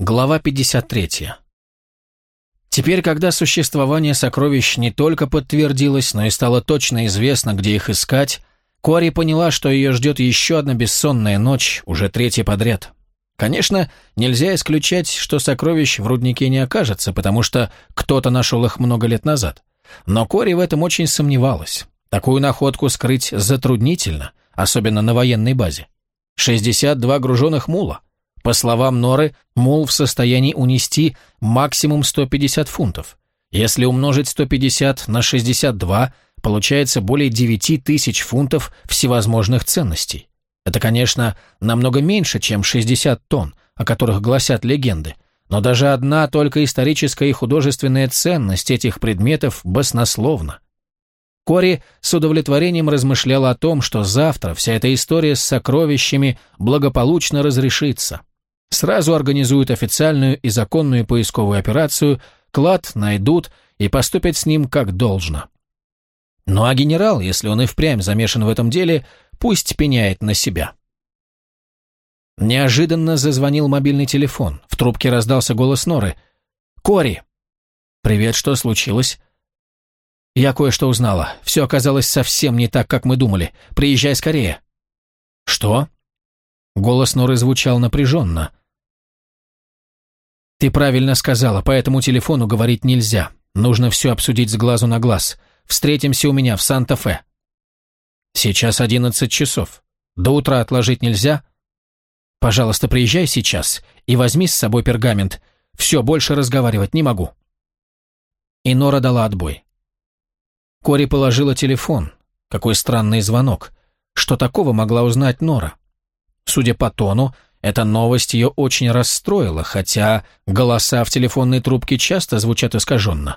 Глава 53. Теперь, когда существование сокровищ не только подтвердилось, но и стало точно известно, где их искать, Кори поняла, что ее ждет еще одна бессонная ночь, уже третья подряд. Конечно, нельзя исключать, что сокровищ в руднике не окажется, потому что кто-то нашел их много лет назад. Но Кори в этом очень сомневалась. Такую находку скрыть затруднительно, особенно на военной базе. 62 груженных мула. По словам Норы, мул в состоянии унести максимум 150 фунтов. Если умножить 150 на 62, получается более 9 тысяч фунтов всевозможных ценностей. Это, конечно, намного меньше, чем 60 тонн, о которых гласят легенды, но даже одна только историческая и художественная ценность этих предметов баснословна. Кори с удовлетворением размышляла о том, что завтра вся эта история с сокровищами благополучно разрешится. Сразу организуют официальную и законную поисковую операцию, клад найдут и поступят с ним как должно. Ну а генерал, если он и впрямь замешан в этом деле, пусть пеняет на себя. Неожиданно зазвонил мобильный телефон. В трубке раздался голос Норы. «Кори!» «Привет, что случилось?» «Я кое-что узнала. Все оказалось совсем не так, как мы думали. Приезжай скорее». «Что?» Голос Норы звучал напряженно. «Ты правильно сказала, по этому телефону говорить нельзя. Нужно все обсудить с глазу на глаз. Встретимся у меня в Санта-Фе». «Сейчас одиннадцать часов. До утра отложить нельзя?» «Пожалуйста, приезжай сейчас и возьми с собой пергамент. Все, больше разговаривать не могу». И Нора дала отбой. Кори положила телефон. Какой странный звонок. Что такого могла узнать Нора? Судя по тону, эта новость ее очень расстроила, хотя голоса в телефонной трубке часто звучат искаженно.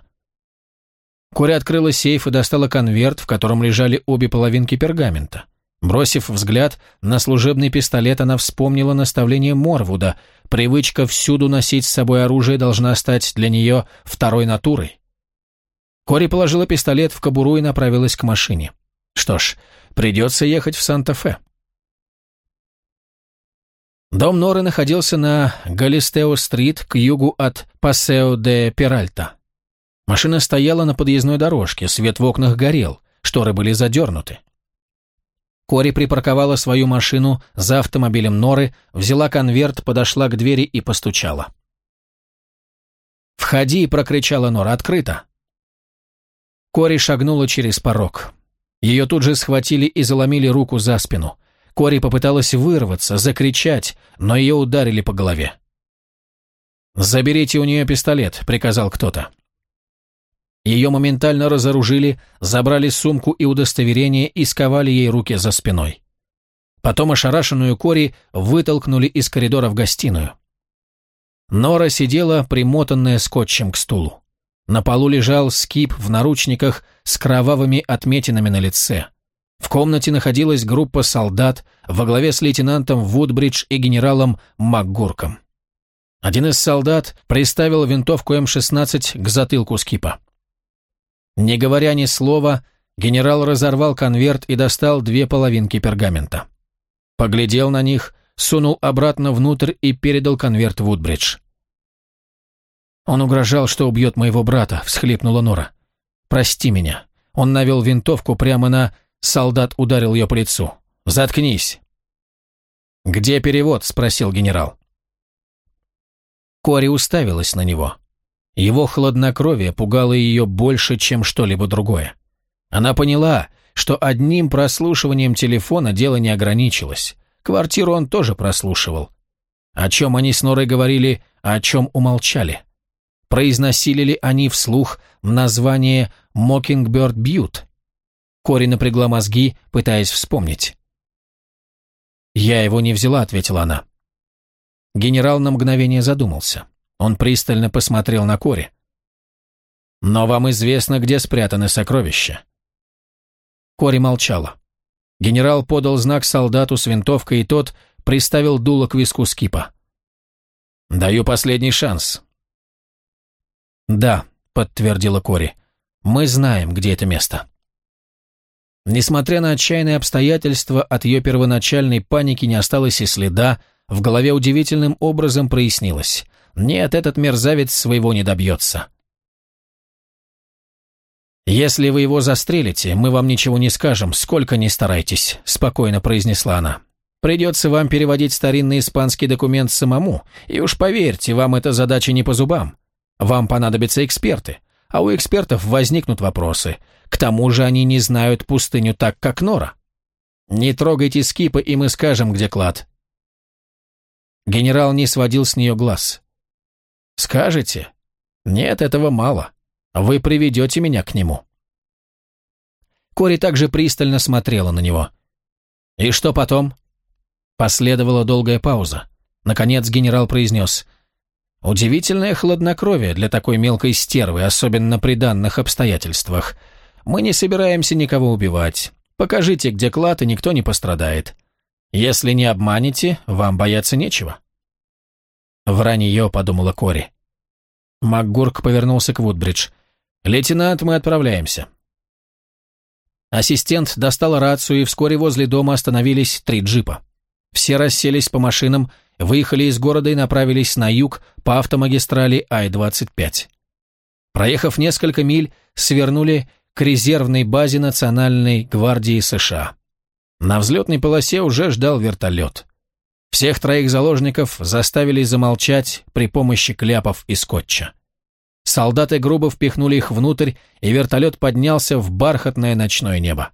Кори открыла сейф и достала конверт, в котором лежали обе половинки пергамента. Бросив взгляд на служебный пистолет, она вспомнила наставление Морвуда. Привычка всюду носить с собой оружие должна стать для нее второй натурой. Кори положила пистолет в кобуру и направилась к машине. Что ж, придется ехать в Санта-Фе. Дом Норы находился на Галистео-стрит к югу от Пасео де Перальта. Машина стояла на подъездной дорожке, свет в окнах горел, шторы были задернуты. Кори припарковала свою машину за автомобилем Норы, взяла конверт, подошла к двери и постучала. «Входи!» – прокричала Нора. «Открыто!» Кори шагнула через порог. Ее тут же схватили и заломили руку за спину. Кори попыталась вырваться, закричать, но ее ударили по голове. «Заберите у нее пистолет», — приказал кто-то. Ее моментально разоружили, забрали сумку и удостоверение и сковали ей руки за спиной. Потом ошарашенную Кори вытолкнули из коридора в гостиную. Нора сидела, примотанная скотчем к стулу. На полу лежал скип в наручниках с кровавыми отметинами на лице. В комнате находилась группа солдат во главе с лейтенантом Вудбридж и генералом МакГурком. Один из солдат приставил винтовку М-16 к затылку скипа. Не говоря ни слова, генерал разорвал конверт и достал две половинки пергамента. Поглядел на них, сунул обратно внутрь и передал конверт Вудбридж. «Он угрожал, что убьет моего брата», — всхлипнула Нора. «Прости меня». Он навел винтовку прямо на Солдат ударил ее по лицу. «Заткнись!» «Где перевод?» – спросил генерал. Кори уставилась на него. Его хладнокровие пугало ее больше, чем что-либо другое. Она поняла, что одним прослушиванием телефона дело не ограничилось. Квартиру он тоже прослушивал. О чем они с Норой говорили, а о чем умолчали? Произносили ли они вслух название «Mockingbird Butte»? Кори напрягла мозги, пытаясь вспомнить. «Я его не взяла», — ответила она. Генерал на мгновение задумался. Он пристально посмотрел на Кори. «Но вам известно, где спрятаны сокровища». Кори молчала. Генерал подал знак солдату с винтовкой, и тот приставил дуло к виску скипа. «Даю последний шанс». «Да», — подтвердила Кори, — «мы знаем, где это место». Несмотря на отчаянные обстоятельства, от ее первоначальной паники не осталось и следа, в голове удивительным образом прояснилось. Нет, этот мерзавец своего не добьется. «Если вы его застрелите, мы вам ничего не скажем, сколько ни старайтесь», – спокойно произнесла она. «Придется вам переводить старинный испанский документ самому, и уж поверьте, вам эта задача не по зубам. Вам понадобятся эксперты, а у экспертов возникнут вопросы. К тому же они не знают пустыню так, как Нора. Не трогайте скипа, и мы скажем, где клад». Генерал не сводил с нее глаз. «Скажете? Нет, этого мало. Вы приведете меня к нему». Кори также пристально смотрела на него. «И что потом?» Последовала долгая пауза. Наконец генерал произнес. «Удивительное хладнокровие для такой мелкой стервы, особенно при данных обстоятельствах. Мы не собираемся никого убивать. Покажите, где клад, и никто не пострадает. Если не обманете, вам бояться нечего». «Вранье», — подумала Кори. МакГурк повернулся к Вудбридж. «Лейтенант, мы отправляемся». Ассистент достал рацию, и вскоре возле дома остановились три джипа. Все расселись по машинам, выехали из города и направились на юг по автомагистрали Ай-25. Проехав несколько миль, свернули к резервной базе Национальной гвардии США. На взлетной полосе уже ждал вертолет. Всех троих заложников заставили замолчать при помощи кляпов и скотча. Солдаты грубо впихнули их внутрь, и вертолет поднялся в бархатное ночное небо.